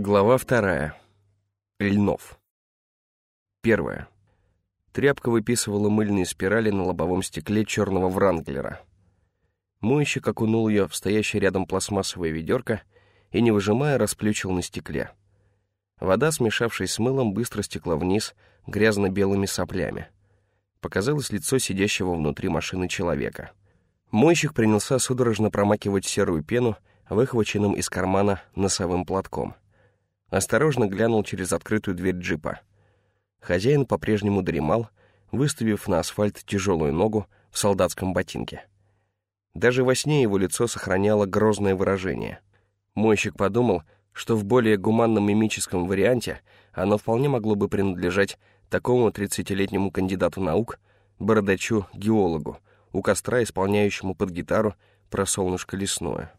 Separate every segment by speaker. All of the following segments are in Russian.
Speaker 1: Глава вторая. Льнов. Первая. Тряпка выписывала мыльные спирали на лобовом стекле черного вранглера. Мойщик окунул ее в стоящее рядом пластмассовое ведерко и, не выжимая, расплющил на стекле. Вода, смешавшись с мылом, быстро стекла вниз грязно-белыми соплями. Показалось лицо сидящего внутри машины человека. Мойщик принялся судорожно промакивать серую пену, выхваченным из кармана носовым платком. Осторожно глянул через открытую дверь джипа. Хозяин по-прежнему дремал, выставив на асфальт тяжелую ногу в солдатском ботинке. Даже во сне его лицо сохраняло грозное выражение. Мойщик подумал, что в более гуманном мимическом варианте оно вполне могло бы принадлежать такому 30-летнему кандидату наук, бородачу-геологу, у костра исполняющему под гитару про солнышко лесное.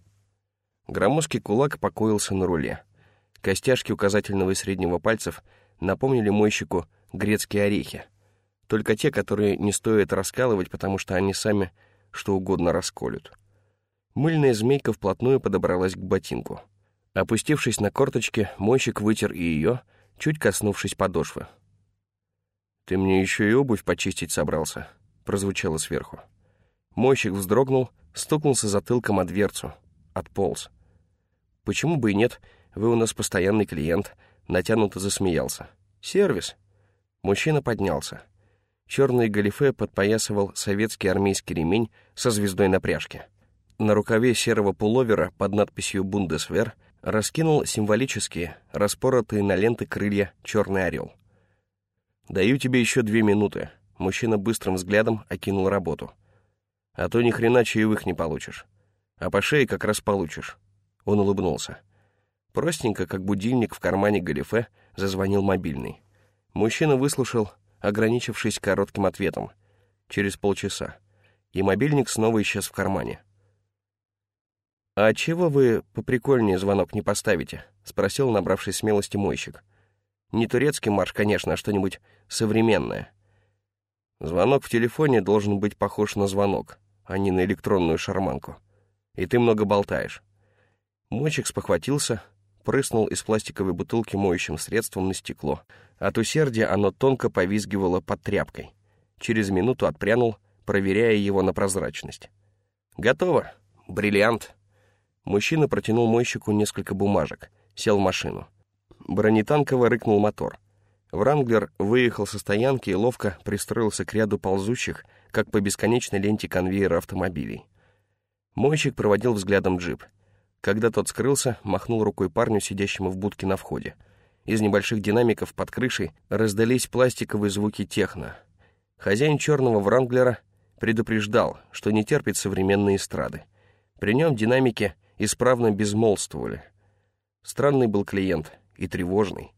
Speaker 1: Громоздкий кулак покоился на руле. Костяшки указательного и среднего пальцев напомнили мойщику грецкие орехи. Только те, которые не стоит раскалывать, потому что они сами что угодно расколют. Мыльная змейка вплотную подобралась к ботинку. Опустившись на корточки, мойщик вытер и ее, чуть коснувшись подошвы. «Ты мне еще и обувь почистить собрался», — прозвучало сверху. Мойщик вздрогнул, стукнулся затылком о дверцу, отполз. «Почему бы и нет? Вы у нас постоянный клиент», — натянуто засмеялся. «Сервис». Мужчина поднялся. Черный галифе подпоясывал советский армейский ремень со звездой на пряжке. На рукаве серого пуловера под надписью «Бундесвер» раскинул символические, распоротые на ленты крылья черный орел. «Даю тебе еще две минуты», — мужчина быстрым взглядом окинул работу. «А то ни хрена чаевых не получишь. А по шее как раз получишь». Он улыбнулся. Простенько, как будильник в кармане галифе, зазвонил мобильный. Мужчина выслушал, ограничившись коротким ответом. Через полчаса. И мобильник снова исчез в кармане. «А чего вы поприкольнее звонок не поставите?» — спросил, набравший смелости мойщик. «Не турецкий марш, конечно, а что-нибудь современное». Звонок в телефоне должен быть похож на звонок, а не на электронную шарманку. И ты много болтаешь. Мойщик спохватился, прыснул из пластиковой бутылки моющим средством на стекло. От усердия оно тонко повизгивало под тряпкой. Через минуту отпрянул, проверяя его на прозрачность. «Готово. Бриллиант». Мужчина протянул мойщику несколько бумажек, сел в машину. Бронетанково рыкнул мотор. Вранглер выехал со стоянки и ловко пристроился к ряду ползущих, как по бесконечной ленте конвейера автомобилей. Мойщик проводил взглядом джип — когда тот скрылся, махнул рукой парню, сидящему в будке на входе. Из небольших динамиков под крышей раздались пластиковые звуки техно. Хозяин черного Вранглера предупреждал, что не терпит современной эстрады. При нем динамики исправно безмолвствовали. Странный был клиент и тревожный.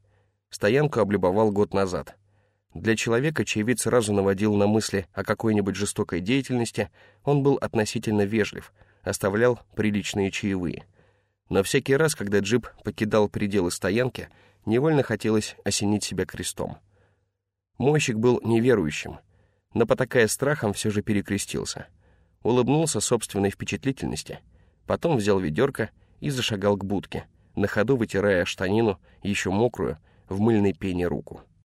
Speaker 1: Стоянку облюбовал год назад. Для человека, чей вид сразу наводил на мысли о какой-нибудь жестокой деятельности, он был относительно вежлив, оставлял приличные чаевые. Но всякий раз, когда джип покидал пределы стоянки, невольно хотелось осенить себя крестом. Мойщик был неверующим, но, потакая страхом, все же перекрестился. Улыбнулся собственной впечатлительности, потом взял ведерко и зашагал к будке, на ходу вытирая штанину, еще мокрую, в мыльной пене руку.